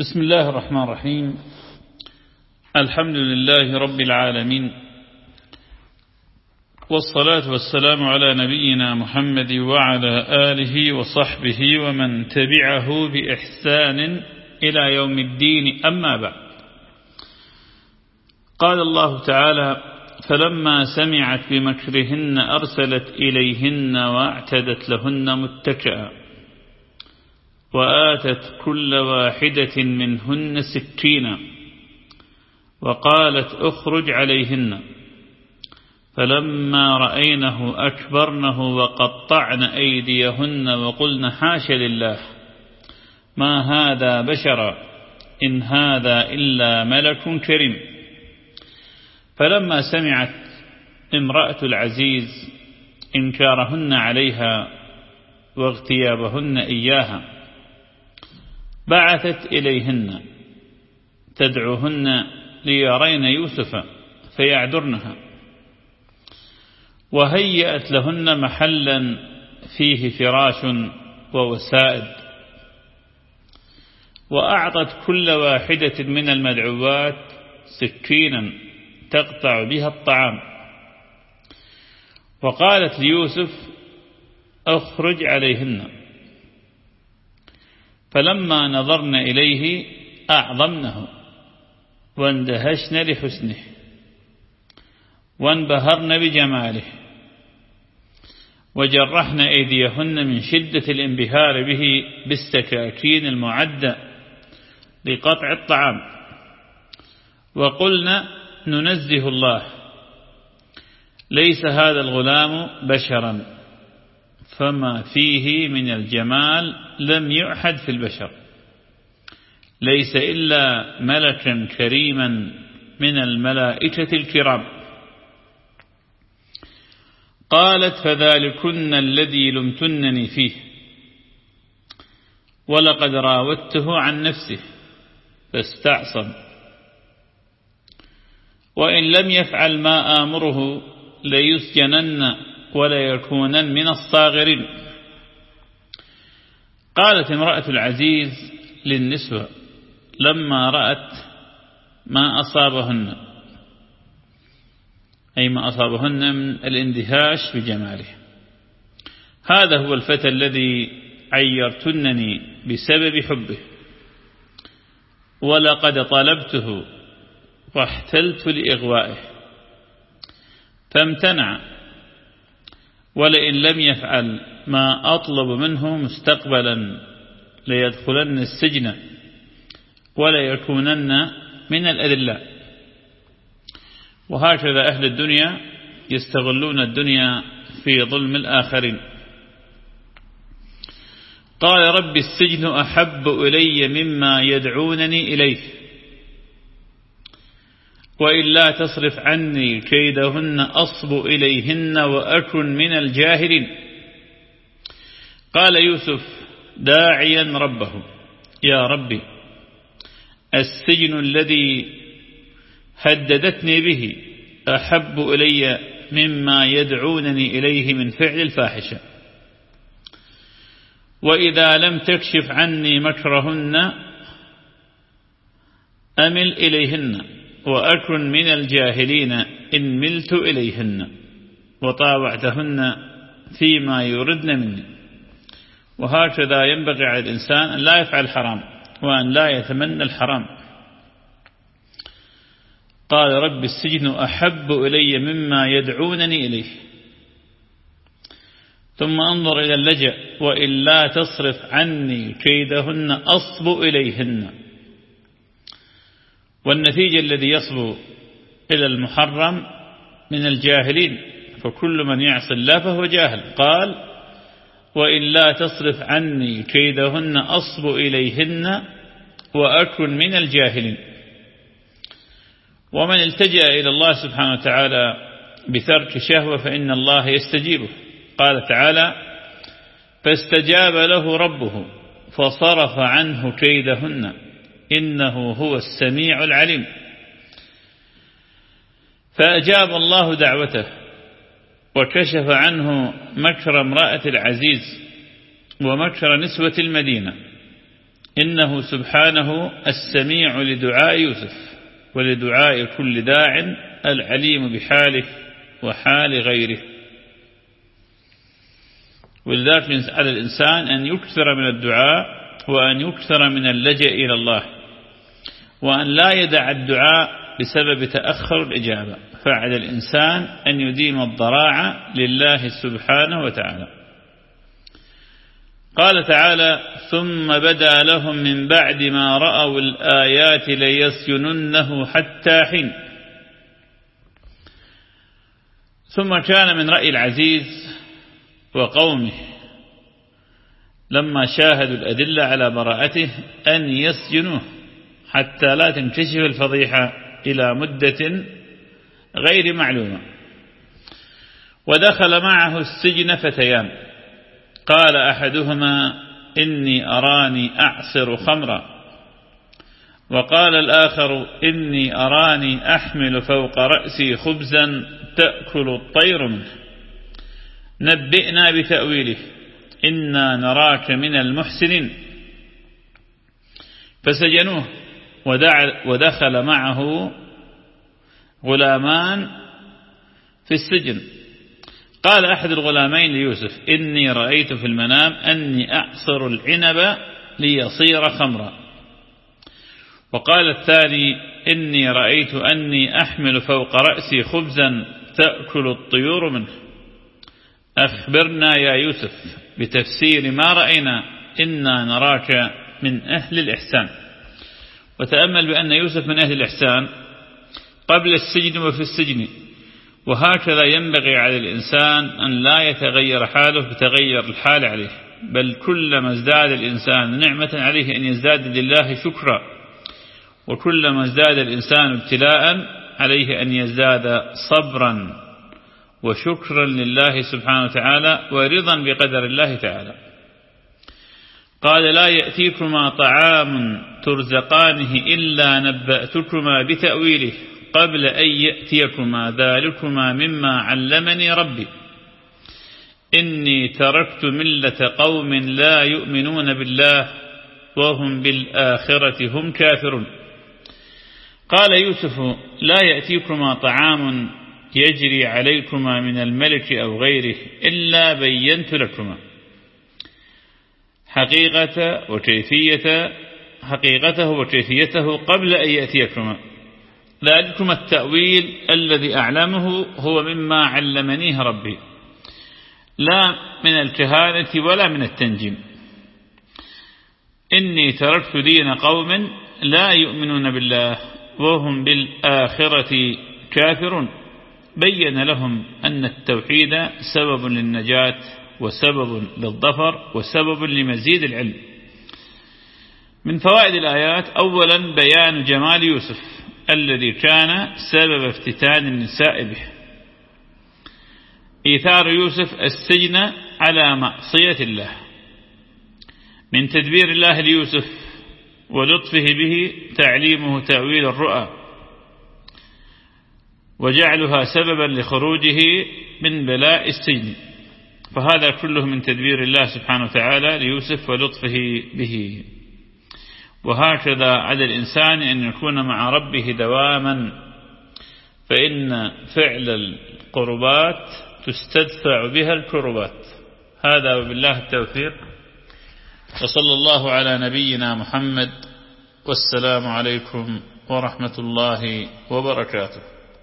بسم الله الرحمن الرحيم. الحمد لله رب العالمين. والصلاة والسلام على نبينا محمد وعلى آله وصحبه ومن تبعه بإحسان إلى يوم الدين. أما بعد. قال الله تعالى فلما سمعت بمكرهن أرسلت إليهن واعتدت لهن متكئا. وآتت كل واحدة منهن سكينا وقالت اخرج عليهن. فلما رأينه أكبرنه وقطعن أيديهن وقلن حاش لله ما هذا بشرا إن هذا إلا ملك كريم. فلما سمعت امرأة العزيز إنكارهن عليها واغتيابهن إياها بعثت إليهن تدعوهن ليرين يوسف فيعذرنها. وهيأت لهن محلا فيه فراش ووسائد. وأعطت كل واحدة من المدعوات سكينا تقطع بها الطعام. وقالت ليوسف أخرج عليهن. فلما نظرن إليه أعظمنه واندهشن لحسنه وانبهرن بجماله وجرحن أيديهن من شدة الانبهار به بالسكاكين المعدة لقطع الطعام وقلنا ننزه الله ليس هذا الغلام بشرا. فما فيه من الجمال لم يعحد في البشر. ليس إلا ملكا كريما من الملائكة الكرام. قالت فذلكن الذي لمتنني فيه. ولقد راودته عن نفسه. فاستعصم. وإن لم يفعل ما آمره ليسجنن وليكونن من الصاغرين. قالت امرأة العزيز للنسوة لما رأت ما أصابهن أي ما أصابهن من الاندهاش بجماله هذا هو الفتى الذي عيرتنني بسبب حبه. ولقد طلبته واحتلت لإغوائه فامتنع ولئن لم يفعل ما أطلب منه مستقبلا ليدخلن السجن ولا يكونن من الأذلاء وهكذا أهل الدنيا يستغلون الدنيا في ظلم الآخرين. قال رب السجن أحب إلي مما يدعونني إليه. وإلا تصرف عني كيدهن أصب إليهن وأكن من الجاهلين. قال يوسف داعيا ربه يا ربي السجن الذي هددتني به أحب إلي مما يدعونني إليه من فعل الفاحشة. وإذا لم تكشف عني مكرهن أمل إليهن. وأكن من الجاهلين إن ملت إليهن وطاوعتهن فيما يردن مني. وهكذا ينبغي على الإنسان أن لا يفعل الحرام وأن لا يتمنى الحرام. قال رب السجن أحب إلي مما يدعونني إليه. ثم انظر إلى اللجأ وإلا تصرف عني كيدهن أصب إليهن. والنتيجة الذي يصبو إلى المحرم من الجاهلين فكل من يعصي الله فهو جاهل. قال وإن لا تصرف عني كيدهن أصب إليهن وأكن من الجاهلين. ومن التجأ إلى الله سبحانه وتعالى بترك شهوة فإن الله يستجيبه. قال تعالى فاستجاب له ربه فصرف عنه كيدهن. إنه هو السميع العليم. فأجاب الله دعوته وكشف عنه مكر امرأة العزيز ومكر نسوة المدينة. إنه سبحانه السميع لدعاء يوسف ولدعاء كل داع العليم بحاله وحال غيره. ولذلك على الإنسان أن يكثر من الدعاء وأن يكثر من اللجأ إلى الله. وأن لا يدع الدعاء بسبب تأخر الإجابة. فعلى الإنسان أن يديم الضراعة لله سبحانه وتعالى. قال تعالى ثم بدا لهم من بعد ما رأوا الآيات ليسجننه حتى حين ثم كان من رأي العزيز وقومه لما شاهدوا الأدلة على براءته أن يسجنوه. حتى لا تنكشف الفضيحة إلى مدة غير معلومة. ودخل معه السجن فتيان. قال أحدهما إني أراني أعصر خمرا. وقال الآخر إني أراني أحمل فوق رأسي خبزا تأكل الطير منه. نبئنا بتأويله إنا نراك من المحسنين. فسجنوه. ودخل معه غلامان في السجن. قال أحد الغلامين ليوسف إني رأيت في المنام أني أعصر العنب ليصير خمرا. وقال الثاني إني رأيت أني أحمل فوق رأسي خبزا تأكل الطيور منه. أخبرنا يا يوسف بتفسير ما رأينا إنا نراك من أهل الإحسان. وتأمل بأن يوسف من أهل الإحسان قبل السجن وفي السجن. وهكذا ينبغي على الإنسان أن لا يتغير حاله بتغير الحال عليه بل كلما ازداد الإنسان نعمة عليه أن يزداد لله شكرا. وكلما ازداد الإنسان ابتلاء عليه أن يزداد صبرا وشكرا لله سبحانه وتعالى ورضا بقدر الله تعالى. قال لا يأتيكما طعام ترزقانه إلا نبأتكما بتأويله قبل أن يأتيكما ذلكما مما علمني ربي. إني تركت ملة قوم لا يؤمنون بالله وهم بالآخرة هم كافرون. قال يوسف لا يأتيكما طعام يجري عليكما من الملك أو غيره إلا بينت لكما. حقيقة وكيفية حقيقته وكيفيته قبل أن يأتيكما. ذلكم التأويل الذي أعلمه هو مما علمنيه ربي. لا من الكهانة ولا من التنجيم. إني تركت دين قوم لا يؤمنون بالله وهم بالآخرة كافرون. بين لهم أن التوحيد سبب للنجاة. وسبب للظفر وسبب لمزيد العلم. من فوائد الآيات أولا بيان جمال يوسف الذي كان سبب افتتان النساء به. إيثار يوسف السجن على معصية الله. من تدبير الله ليوسف ولطفه به تعليمه تأويل الرؤى. وجعلها سببا لخروجه من بلاء السجن. فهذا كله من تدبير الله سبحانه وتعالى ليوسف ولطفه به. وهكذا على الإنسان أن يكون مع ربه دواما فإن فعل القربات تستدفع بها الكربات. هذا وبالله التوفيق. وصلى الله على نبينا محمد والسلام عليكم ورحمة الله وبركاته.